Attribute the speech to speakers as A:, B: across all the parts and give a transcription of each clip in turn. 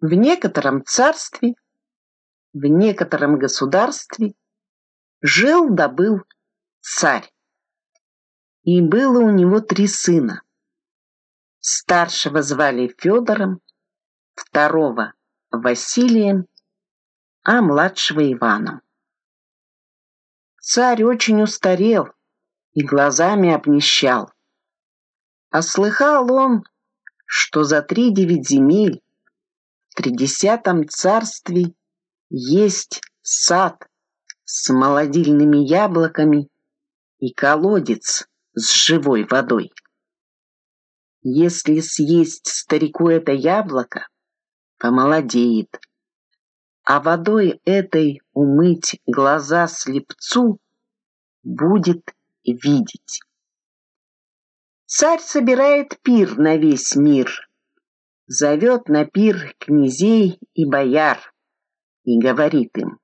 A: В некотором царстве, в некотором государстве жил да был царь. И было у него три сына. Старшего звали Федором, второго – Василием, а младшего Иваном. Царь очень устарел и глазами обнищал. А слыхал он, что за три девять земель тридесятом царстве есть сад с молодильными яблоками и колодец с живой водой. Если съесть старику это яблоко, помолодеет, а водой этой умыть глаза слепцу будет видеть. Царь собирает пир на весь мир, зовет на пир князей и бояр и говорит им,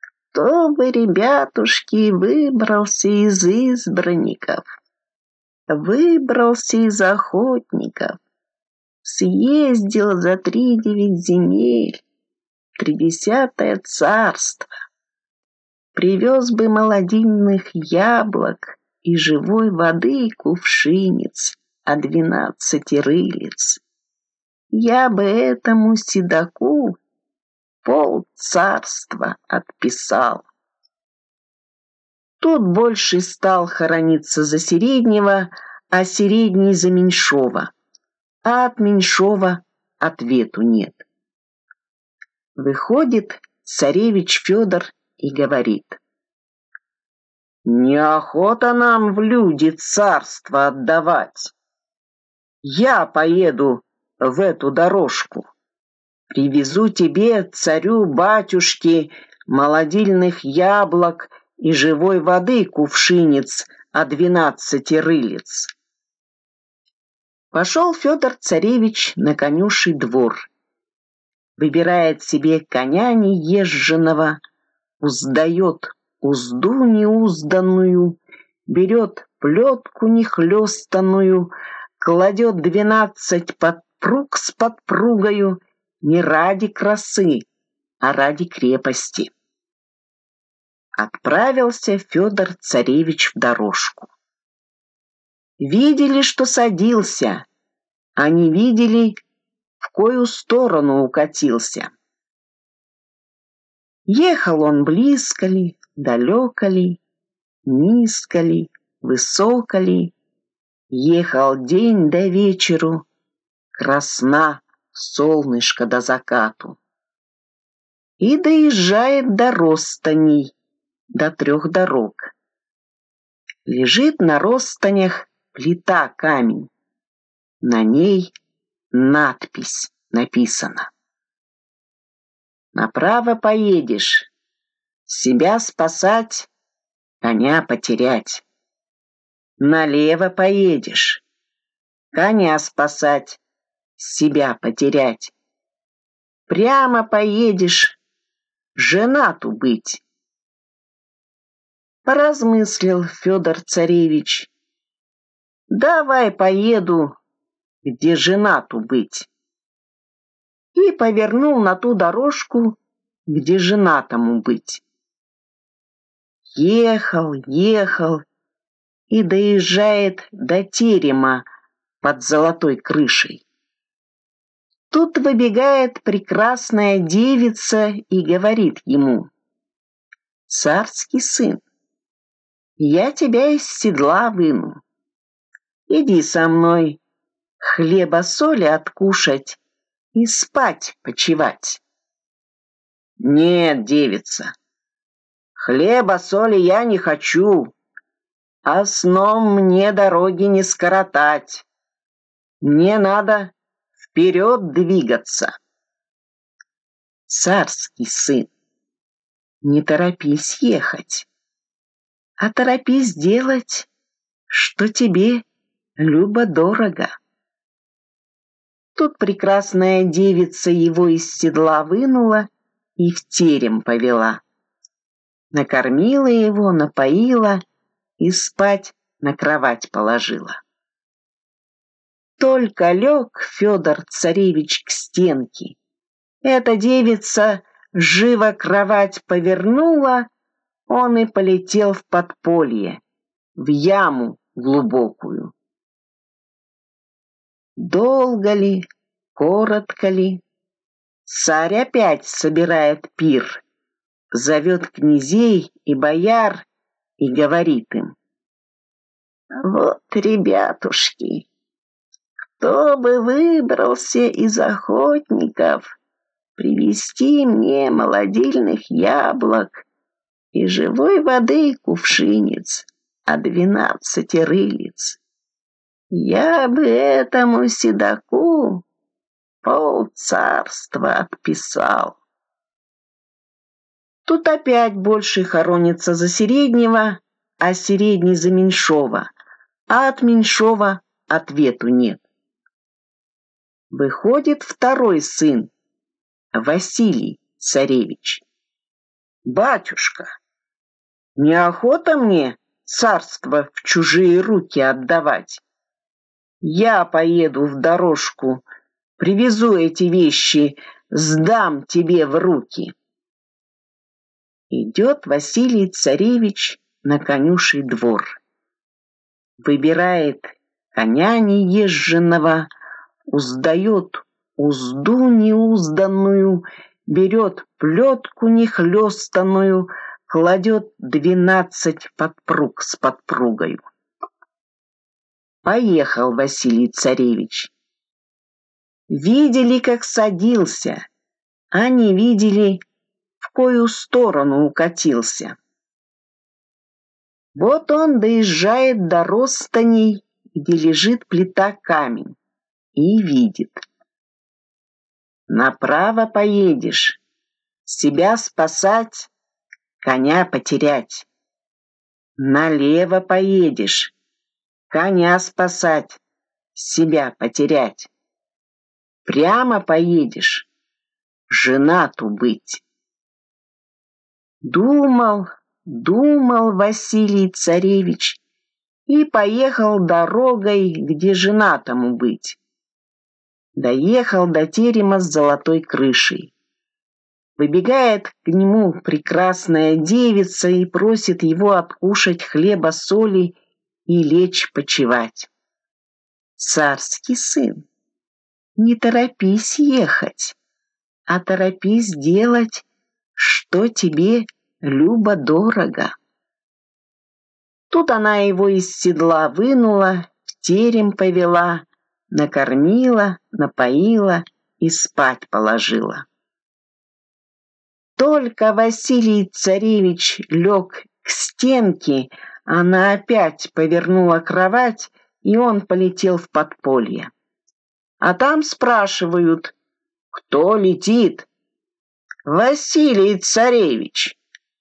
A: «Кто бы, ребятушки, выбрался из избранников, выбрался из охотников, съездил за три девять земель, тридесятое царство, привез бы молодильных яблок и живой воды кувшинец, а двенадцати рылиц. Я бы этому седаку пол царства отписал. Тут больше стал хорониться за Середнего, а Середний за Меньшова. А от Меньшова ответу нет. Выходит царевич Федор и говорит. Неохота нам в люди царство отдавать. Я поеду в эту дорожку. Привезу тебе, царю-батюшке, молодильных яблок и живой воды кувшинец о двенадцати рылиц. Пошел Федор Царевич на конюший двор. Выбирает себе коня неезженного, уздает узду неузданную, берет плетку нехлестанную, кладет двенадцать подпруг с подпругою не ради красы, а ради крепости. Отправился Федор Царевич в дорожку. Видели, что садился, а не видели, в кою сторону укатился. Ехал он близко ли, далеко ли, низко ли, высоко ли, ехал день до вечеру, красна солнышко до закату. И доезжает до Ростаней, до трех дорог. Лежит на Ростанях плита камень. На ней надпись написана. Направо поедешь, себя спасать, коня потерять. Налево поедешь, коня спасать, себя потерять. Прямо поедешь, женату быть. Поразмыслил Федор Царевич. Давай поеду, где женату быть. И повернул на ту дорожку, где женатому быть. Ехал, ехал и доезжает до терема под золотой крышей. Тут выбегает прекрасная девица и говорит ему, «Царский сын, я тебя из седла выну. Иди со мной хлеба-соли откушать и спать почевать». «Нет, девица, хлеба-соли я не хочу, а сном мне дороги не скоротать. Мне надо вперед двигаться. Царский сын, не торопись ехать, а торопись делать, что тебе любо-дорого. Тут прекрасная девица его из седла вынула и в терем повела. Накормила его, напоила и спать на кровать положила. Только лег Федор царевич к стенке. Эта девица живо кровать повернула, он и полетел в подполье, в яму глубокую. Долго ли, коротко ли, царь опять собирает пир, зовет князей и бояр и говорит им. Вот, ребятушки, кто бы выбрался из охотников привести мне молодильных яблок и живой воды кувшинец, а двенадцати рылиц. Я бы этому седаку пол царства отписал. Тут опять больше хоронится за Середнего, а Середний за Меньшова, а от Меньшова ответу нет. Выходит второй сын, Василий царевич. Батюшка, неохота мне царство в чужие руки отдавать. Я поеду в дорожку, привезу эти вещи, сдам тебе в руки. Идет Василий Царевич на конюший двор. Выбирает коня неезженного, уздает узду неузданную, берет плетку нехлестанную, кладет двенадцать подпруг с подпругою. Поехал Василий Царевич. Видели, как садился, а не видели, в кою сторону укатился. Вот он доезжает до ростаней, где лежит плита камень, и видит. Направо поедешь, себя спасать, коня потерять. Налево поедешь, коня спасать, себя потерять. Прямо поедешь, женату быть. Думал, думал Василий Царевич и поехал дорогой, где женатому быть. Доехал до терема с золотой крышей. Выбегает к нему прекрасная девица и просит его откушать хлеба соли и лечь почевать. Царский сын, не торопись ехать, а торопись делать, что тебе любо-дорого. Тут она его из седла вынула, в терем повела, накормила, напоила и спать положила. Только Василий Царевич лег к стенке, она опять повернула кровать, и он полетел в подполье. А там спрашивают, кто летит? Василий Царевич.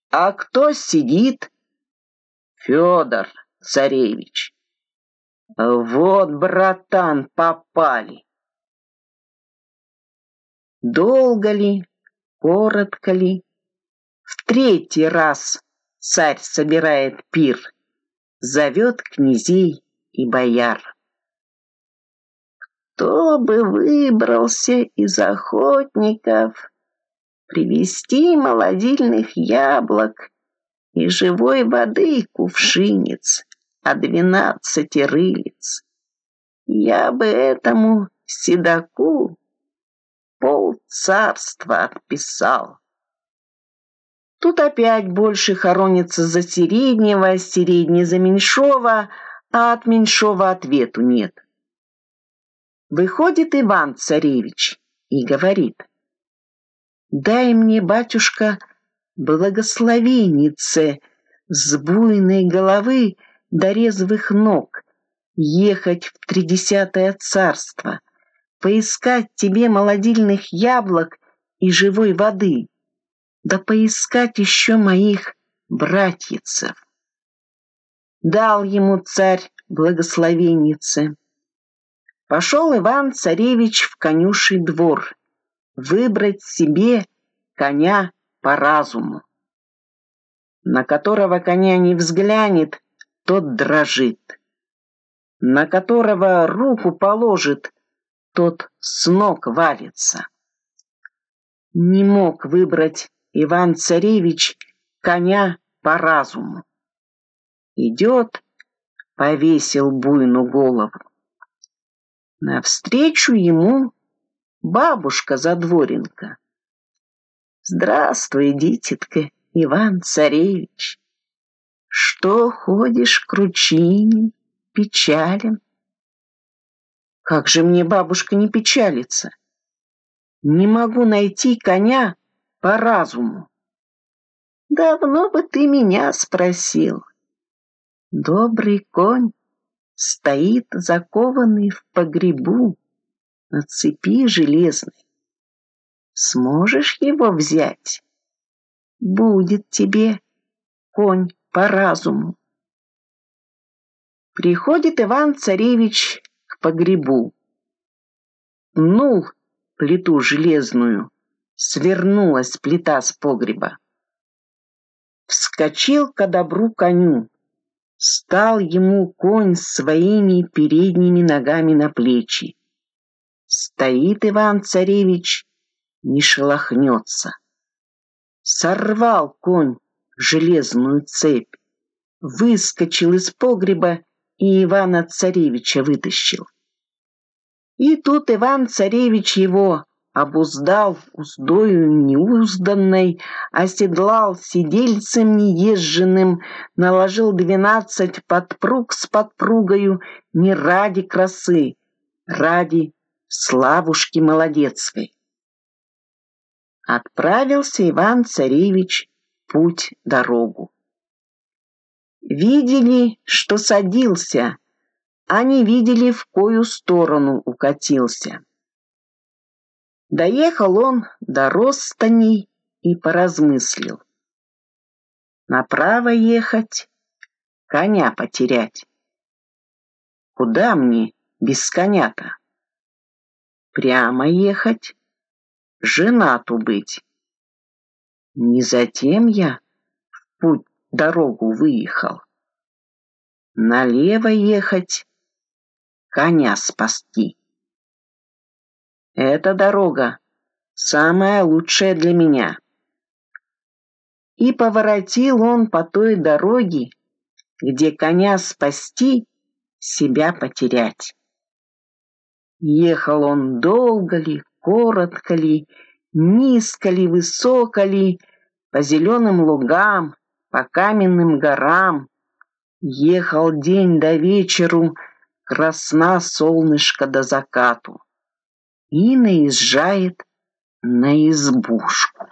A: А кто сидит? Федор Царевич. Вот, братан, попали. Долго ли, коротко ли, в третий раз царь собирает пир зовет князей и бояр. Кто бы выбрался из охотников привести молодильных яблок и живой воды кувшинец, а двенадцати рылиц. Я бы этому седаку пол царства отписал. Тут опять больше хоронится за Середнего, Середний за Меньшова, а от Меньшова ответу нет. Выходит Иван-царевич и говорит, «Дай мне, батюшка, благословеннице с буйной головы до резвых ног ехать в тридесятое царство, поискать тебе молодильных яблок и живой воды» да поискать еще моих братьицев. Дал ему царь благословенницы. Пошел Иван-царевич в конюший двор выбрать себе коня по разуму. На которого коня не взглянет, тот дрожит. на которого руку положит, тот с ног валится. Не мог выбрать Иван-царевич коня по разуму. Идет, повесил буйну голову. Навстречу ему бабушка Задворенко. Здравствуй, дитятка, Иван-царевич. Что ходишь кручинем, печален? Как же мне бабушка не печалится? Не могу найти коня по разуму. Давно бы ты меня спросил. Добрый конь стоит закованный в погребу на цепи железной. Сможешь его взять? Будет тебе конь по разуму. Приходит Иван-царевич к погребу. Нул плиту железную, свернулась плита с погреба. Вскочил к добру коню, стал ему конь своими передними ногами на плечи. Стоит Иван-царевич, не шелохнется. Сорвал конь железную цепь, выскочил из погреба и Ивана-царевича вытащил. И тут Иван-царевич его обуздал уздою неузданной, оседлал сидельцем неезженным, наложил двенадцать подпруг с подпругою не ради красы, ради славушки молодецкой. Отправился Иван-царевич путь дорогу. Видели, что садился, а не видели, в кою сторону укатился. Доехал он до Ростаней и поразмыслил. Направо ехать, коня потерять. Куда мне без коня-то? Прямо ехать, женату быть. Не затем я в путь дорогу выехал. Налево ехать, коня спасти. Эта дорога самая лучшая для меня. И поворотил он по той дороге, где коня спасти, себя потерять. Ехал он долго ли, коротко ли, низко ли, высоко ли, по зеленым лугам, по каменным горам. Ехал день до вечеру, красна солнышко до закату и наезжает на избушку.